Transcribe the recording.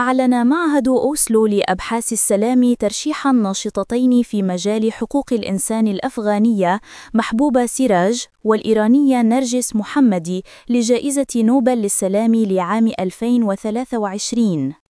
أعلن معهد أوسلو لأبحاث السلام ترشيح الناشطتين في مجال حقوق الإنسان الأفغانية محبوبة سراج والإيرانية نرجس محمدي لجائزة نوبل للسلام لعام 2023